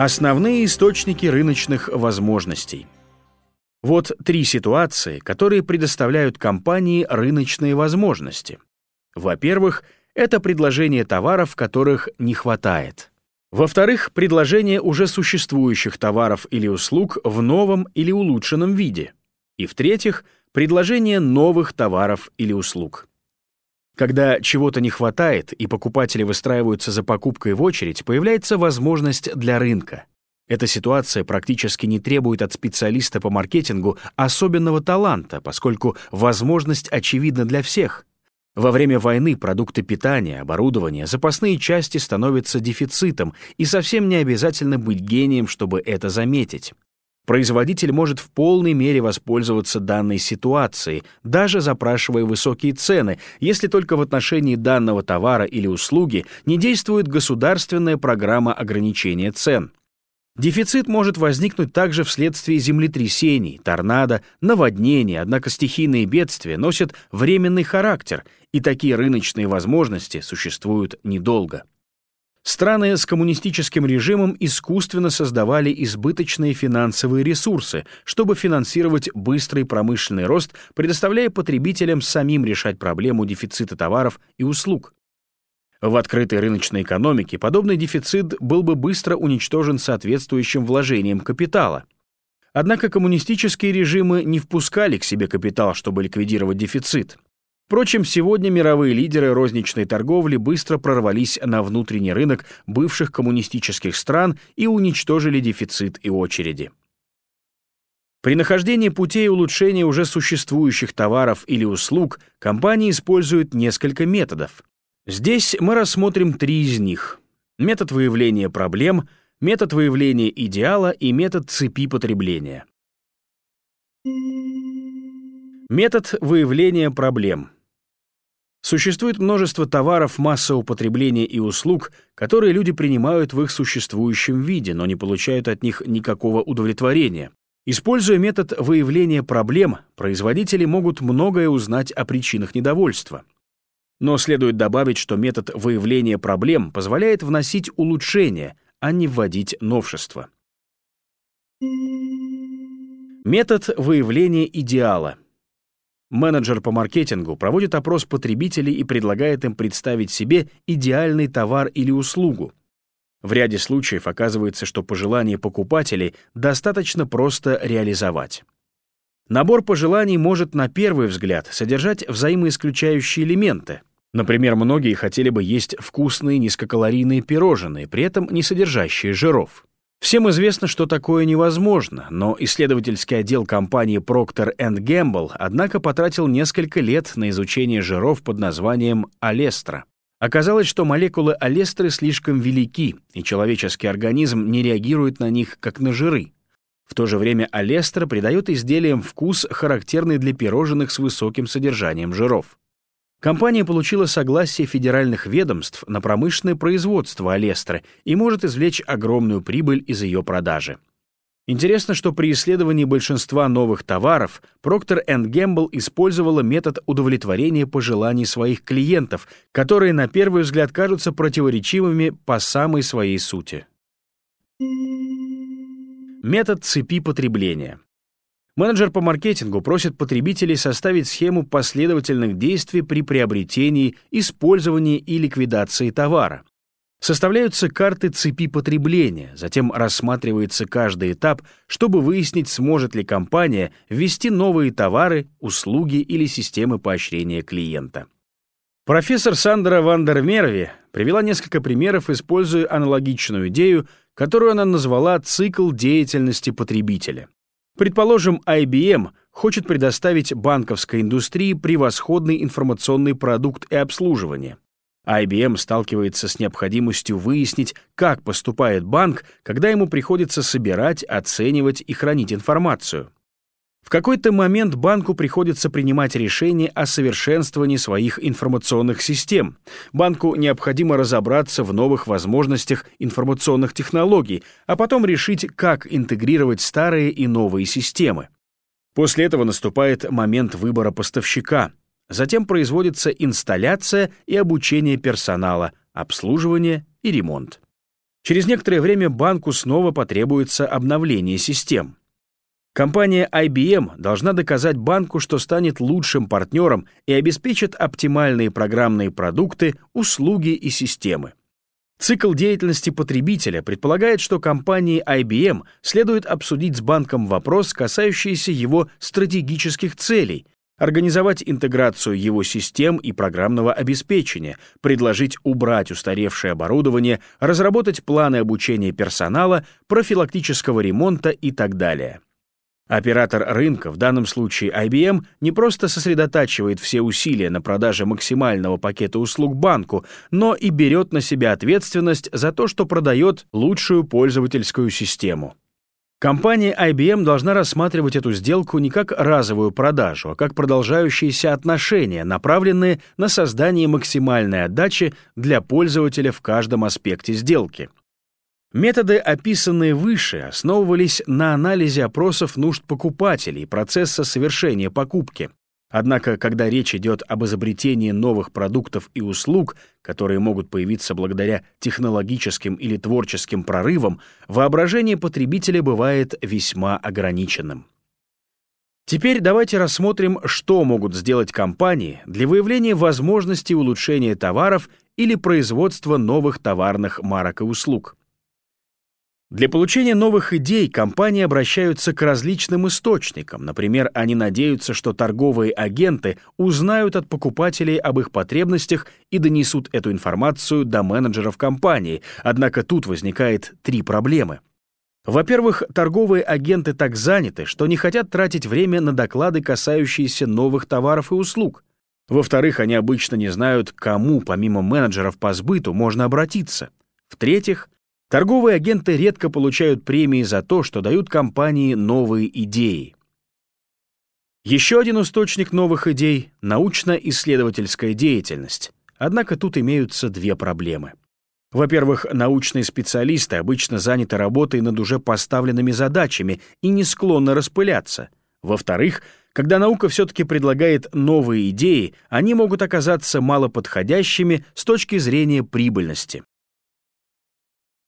Основные источники рыночных возможностей. Вот три ситуации, которые предоставляют компании рыночные возможности. Во-первых, это предложение товаров, которых не хватает. Во-вторых, предложение уже существующих товаров или услуг в новом или улучшенном виде. И в-третьих, предложение новых товаров или услуг. Когда чего-то не хватает и покупатели выстраиваются за покупкой в очередь, появляется возможность для рынка. Эта ситуация практически не требует от специалиста по маркетингу особенного таланта, поскольку возможность очевидна для всех. Во время войны продукты питания, оборудование, запасные части становятся дефицитом, и совсем не обязательно быть гением, чтобы это заметить. Производитель может в полной мере воспользоваться данной ситуацией, даже запрашивая высокие цены, если только в отношении данного товара или услуги не действует государственная программа ограничения цен. Дефицит может возникнуть также вследствие землетрясений, торнадо, наводнений, однако стихийные бедствия носят временный характер, и такие рыночные возможности существуют недолго. Страны с коммунистическим режимом искусственно создавали избыточные финансовые ресурсы, чтобы финансировать быстрый промышленный рост, предоставляя потребителям самим решать проблему дефицита товаров и услуг. В открытой рыночной экономике подобный дефицит был бы быстро уничтожен соответствующим вложением капитала. Однако коммунистические режимы не впускали к себе капитал, чтобы ликвидировать дефицит. Впрочем, сегодня мировые лидеры розничной торговли быстро прорвались на внутренний рынок бывших коммунистических стран и уничтожили дефицит и очереди. При нахождении путей улучшения уже существующих товаров или услуг компании используют несколько методов. Здесь мы рассмотрим три из них. Метод выявления проблем, метод выявления идеала и метод цепи потребления. Метод выявления проблем — Существует множество товаров массового потребления и услуг, которые люди принимают в их существующем виде, но не получают от них никакого удовлетворения. Используя метод выявления проблем, производители могут многое узнать о причинах недовольства. Но следует добавить, что метод выявления проблем позволяет вносить улучшения, а не вводить новшества. Метод выявления идеала — Менеджер по маркетингу проводит опрос потребителей и предлагает им представить себе идеальный товар или услугу. В ряде случаев оказывается, что пожелания покупателей достаточно просто реализовать. Набор пожеланий может на первый взгляд содержать взаимоисключающие элементы. Например, многие хотели бы есть вкусные низкокалорийные пирожные, при этом не содержащие жиров. Всем известно, что такое невозможно, но исследовательский отдел компании Procter Gamble, однако, потратил несколько лет на изучение жиров под названием алестра. Оказалось, что молекулы алестры слишком велики, и человеческий организм не реагирует на них, как на жиры. В то же время алестра придает изделиям вкус, характерный для пирожных с высоким содержанием жиров. Компания получила согласие федеральных ведомств на промышленное производство Алестры и может извлечь огромную прибыль из ее продажи. Интересно, что при исследовании большинства новых товаров Procter Gamble использовала метод удовлетворения пожеланий своих клиентов, которые на первый взгляд кажутся противоречивыми по самой своей сути. Метод цепи потребления. Менеджер по маркетингу просит потребителей составить схему последовательных действий при приобретении, использовании и ликвидации товара. Составляются карты цепи потребления, затем рассматривается каждый этап, чтобы выяснить, сможет ли компания ввести новые товары, услуги или системы поощрения клиента. Профессор Сандра Вандермерви привела несколько примеров, используя аналогичную идею, которую она назвала «цикл деятельности потребителя». Предположим, IBM хочет предоставить банковской индустрии превосходный информационный продукт и обслуживание. IBM сталкивается с необходимостью выяснить, как поступает банк, когда ему приходится собирать, оценивать и хранить информацию. В какой-то момент банку приходится принимать решение о совершенствовании своих информационных систем. Банку необходимо разобраться в новых возможностях информационных технологий, а потом решить, как интегрировать старые и новые системы. После этого наступает момент выбора поставщика. Затем производится инсталляция и обучение персонала, обслуживание и ремонт. Через некоторое время банку снова потребуется обновление систем. Компания IBM должна доказать банку, что станет лучшим партнером и обеспечит оптимальные программные продукты, услуги и системы. Цикл деятельности потребителя предполагает, что компании IBM следует обсудить с банком вопрос, касающийся его стратегических целей, организовать интеграцию его систем и программного обеспечения, предложить убрать устаревшее оборудование, разработать планы обучения персонала, профилактического ремонта и так далее. Оператор рынка, в данном случае IBM, не просто сосредотачивает все усилия на продаже максимального пакета услуг банку, но и берет на себя ответственность за то, что продает лучшую пользовательскую систему. Компания IBM должна рассматривать эту сделку не как разовую продажу, а как продолжающиеся отношения, направленные на создание максимальной отдачи для пользователя в каждом аспекте сделки. Методы, описанные выше, основывались на анализе опросов нужд покупателей процесса совершения покупки. Однако, когда речь идет об изобретении новых продуктов и услуг, которые могут появиться благодаря технологическим или творческим прорывам, воображение потребителя бывает весьма ограниченным. Теперь давайте рассмотрим, что могут сделать компании для выявления возможности улучшения товаров или производства новых товарных марок и услуг. Для получения новых идей компании обращаются к различным источникам. Например, они надеются, что торговые агенты узнают от покупателей об их потребностях и донесут эту информацию до менеджеров компании. Однако тут возникает три проблемы. Во-первых, торговые агенты так заняты, что не хотят тратить время на доклады, касающиеся новых товаров и услуг. Во-вторых, они обычно не знают, кому, помимо менеджеров по сбыту, можно обратиться. В-третьих, Торговые агенты редко получают премии за то, что дают компании новые идеи. Еще один источник новых идей — научно-исследовательская деятельность. Однако тут имеются две проблемы. Во-первых, научные специалисты обычно заняты работой над уже поставленными задачами и не склонны распыляться. Во-вторых, когда наука все-таки предлагает новые идеи, они могут оказаться малоподходящими с точки зрения прибыльности.